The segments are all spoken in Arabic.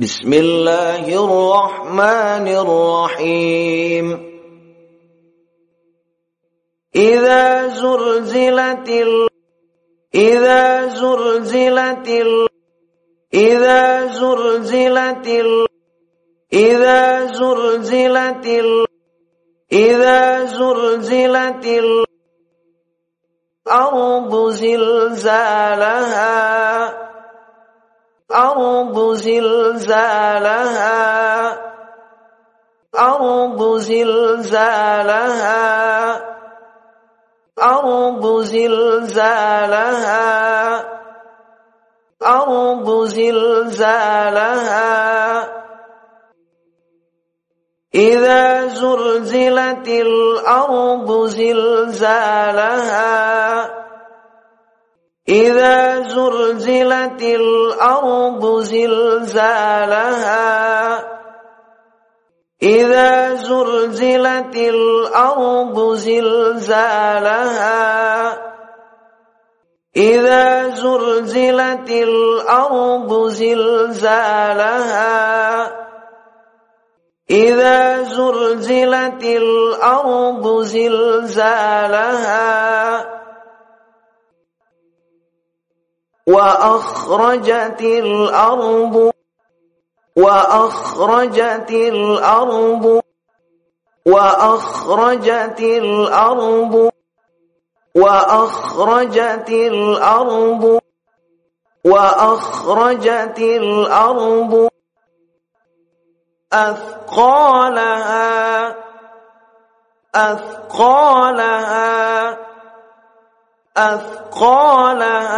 بسم الله الرحمن الرحيم. إذا زلزلت ال... إذا زلزلت ال... إذا زلزلت ال... إذا زلزلت ال... إذا زلزلت الأرض زلزالها. أرض زلزالها. أرض زلزالها. أرض زلزالها. أرض زلزالها. إذا زلزلت الأرض زلزالها. إذا زلزلت الأرض زلزالها إذا زلزلت الأرض زلزالها إذا زلزلت الأرض زلزالها إذا زلزلت الأرض زلزالها. وأخرجت الأرض وأخرجت الأرض وأخرجت الأرض وأخرجت الأرض وأخرجت الأرض أثقالها أثقالها أثقالها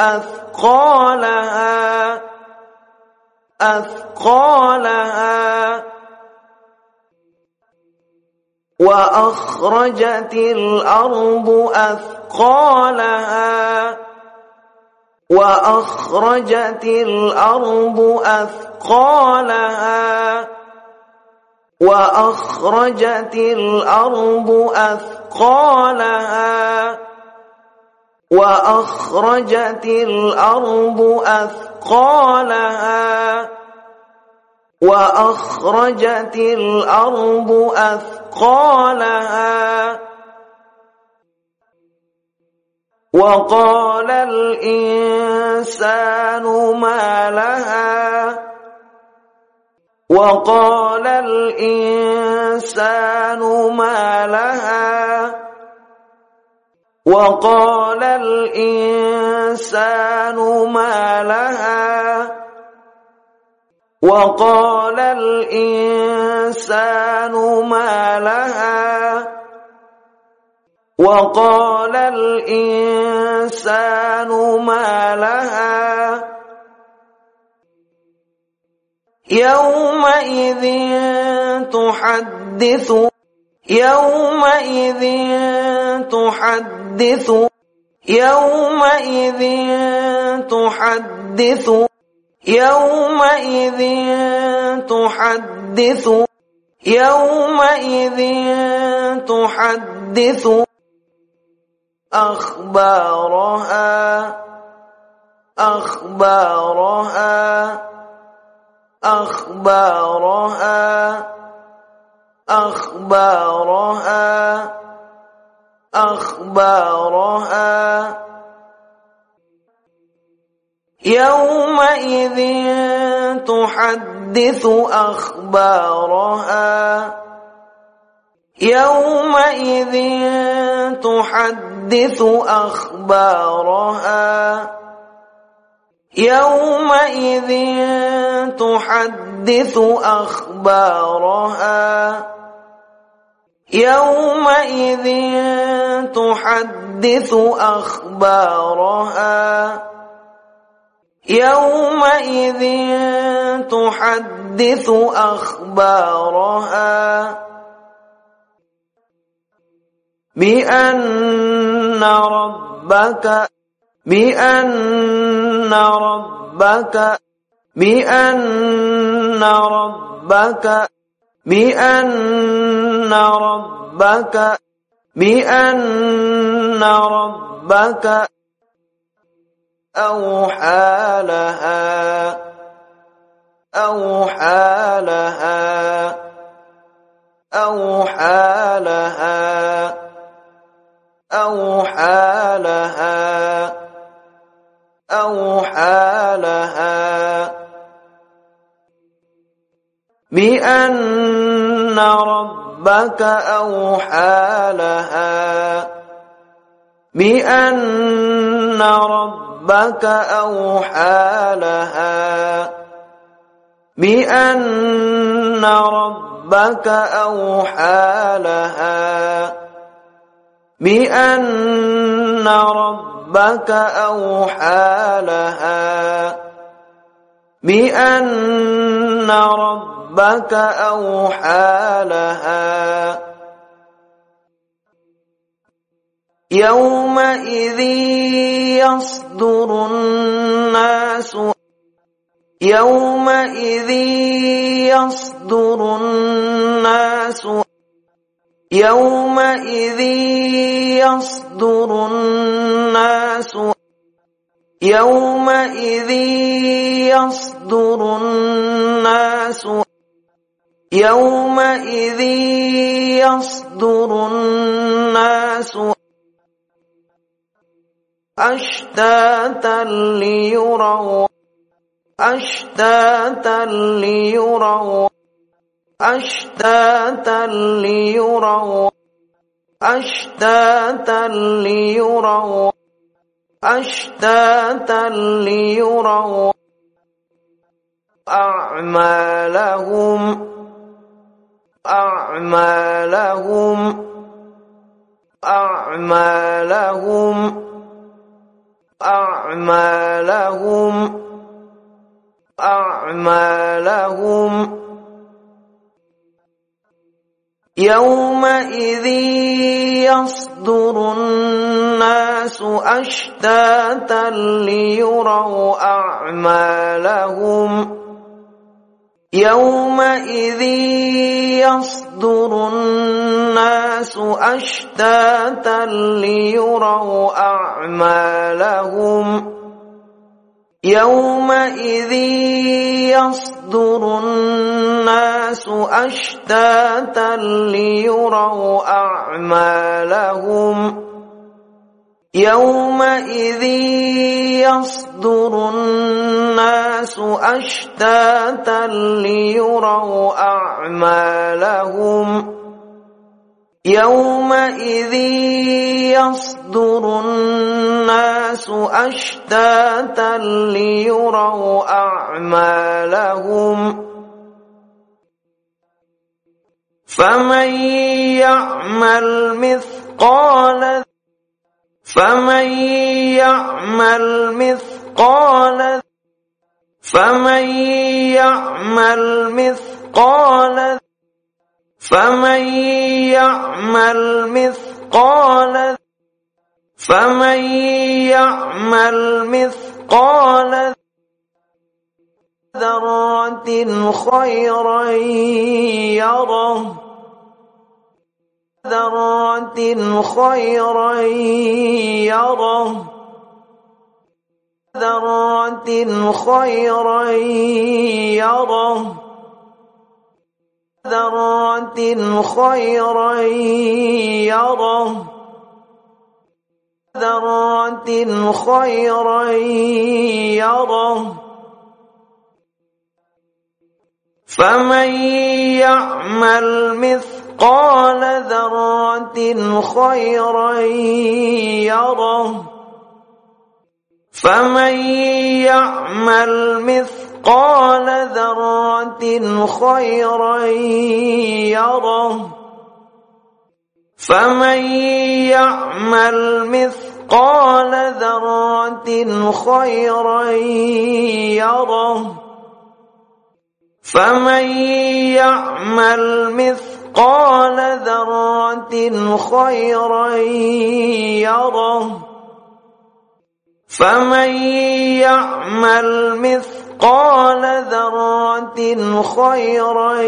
أثقالها أثقالها. وأخرجت الأرض أثقالها. وأخرجت الأرض أثقالها. وأخرجت الأرض أثقالها. وأخرجت الأرض أثقالها. وأخرجت الأرض أثقالها. وقال الإنسان ما لها. وقال الإنسان ما وقال الإنسان ما لها؟ وقال الإنسان ما لها؟ وقال الإنسان ما لها؟ يومئذ تحدث يومئذ تحدث يومئذ تحدث يومئذ تحدث يومئذ تحدث أخبارها أخبارها أخبارها أخبارها أخبارها يومئذ تحدث أخبارها يومئذ تحدث أخبارها يومئذ تحدث أخبارها يومئذ تحدث أخبارها يومئذ تحدث أخبارها بأن ربك بأن ربك بأن ربك بأن ربك بأن ربك أوحى لها أوحى لها أوحى لها أوحى لها أوحى لها. بأن ربك أوحى لها بأن ربك أوحى لها بأن ربك أوحى لها بأن ربك أوحى لها بأن ربك أوحى لها. يومئذ يصدر الناس يومئذ يصدر الناس يومئذ يصدر الناس يومئذ يصدر الناس. يومئذ يصدر الناس أشتاتا ليروا أشتاتا ليروا أشتاتا ليروا أشتاتا ليروا أشتاتا ليروا أعمالهم أعمالهم أعمالهم أعمالهم أعمالهم. يومئذ يصدر الناس أشتاتا ليروا أعمالهم. يومئذ يصدر الناس أشتاتا ليروا أعمالهم. يومئذ يصدر الناس أشتاتا ليروا أعمالهم. يومئذ يصدر الناس أشتاتا ليروا أعمالهم. يومئذ يصدر الناس أشتاتا ليروا أعمالهم. فمن يعمل مثقال فمن يعمل مثقال فمن يعمل مثقال فمن يعمل مثقال فمن يعمل مثقال ذرة خيرا يره ذرة خيرا يره. ذرة خيرا يره. ذرة خيرا يره. ذرة خيرا يره. فمن يعمل مثقال ذرة خيرا يره فمن يعمل مثقال مثقال ذرة خيرا يره فمن يعمل مثقال ذرة خيرا يره فمن يعمل مثقال ذرة خيرا يره. فمن يعمل مثقال مثقال ذرة خيرا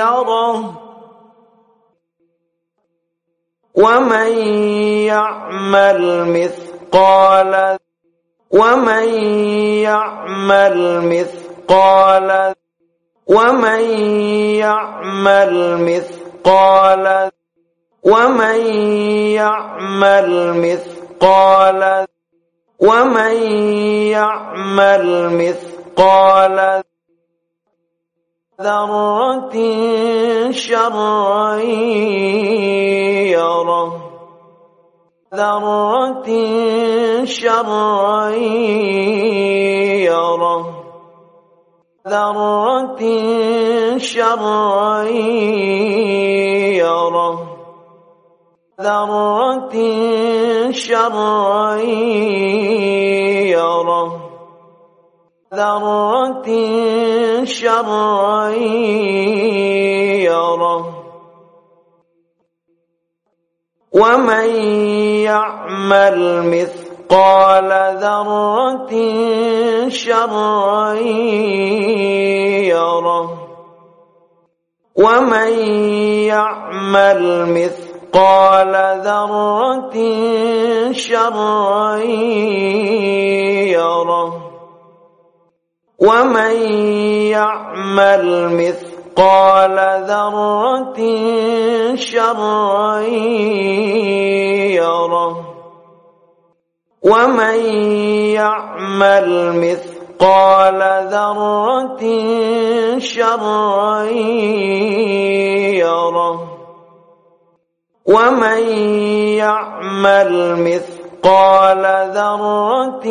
يره. ومن يعمل مثقال ومن يعمل مثقال ومن يعمل مثقال ومن يعمل مثقال ومن يعمل مثقال ذرة شرا يره ذرة شرا يره ذرة شرا يره ذرة شرا يره ذرة شرا يره ومن يعمل مثقال ذرة شرا يره ومن يعمل مثقال ذرة شرا يره ومن يعمل مثقال ذرة شرا يره ومن يعمل مثقال ذرة شرا يره ومن يعمل مثقال ذرة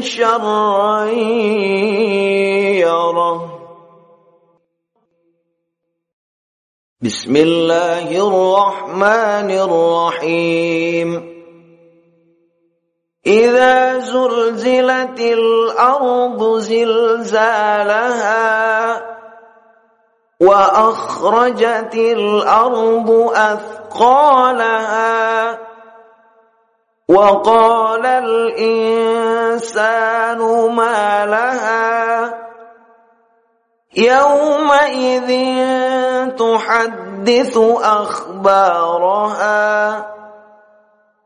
شرا يره بسم الله الرحمن الرحيم إذا زلزلت الأرض زلزالها وأخرجت الأرض أثقالها وقال الإنسان ما لها يومئذ تحدث أخبارها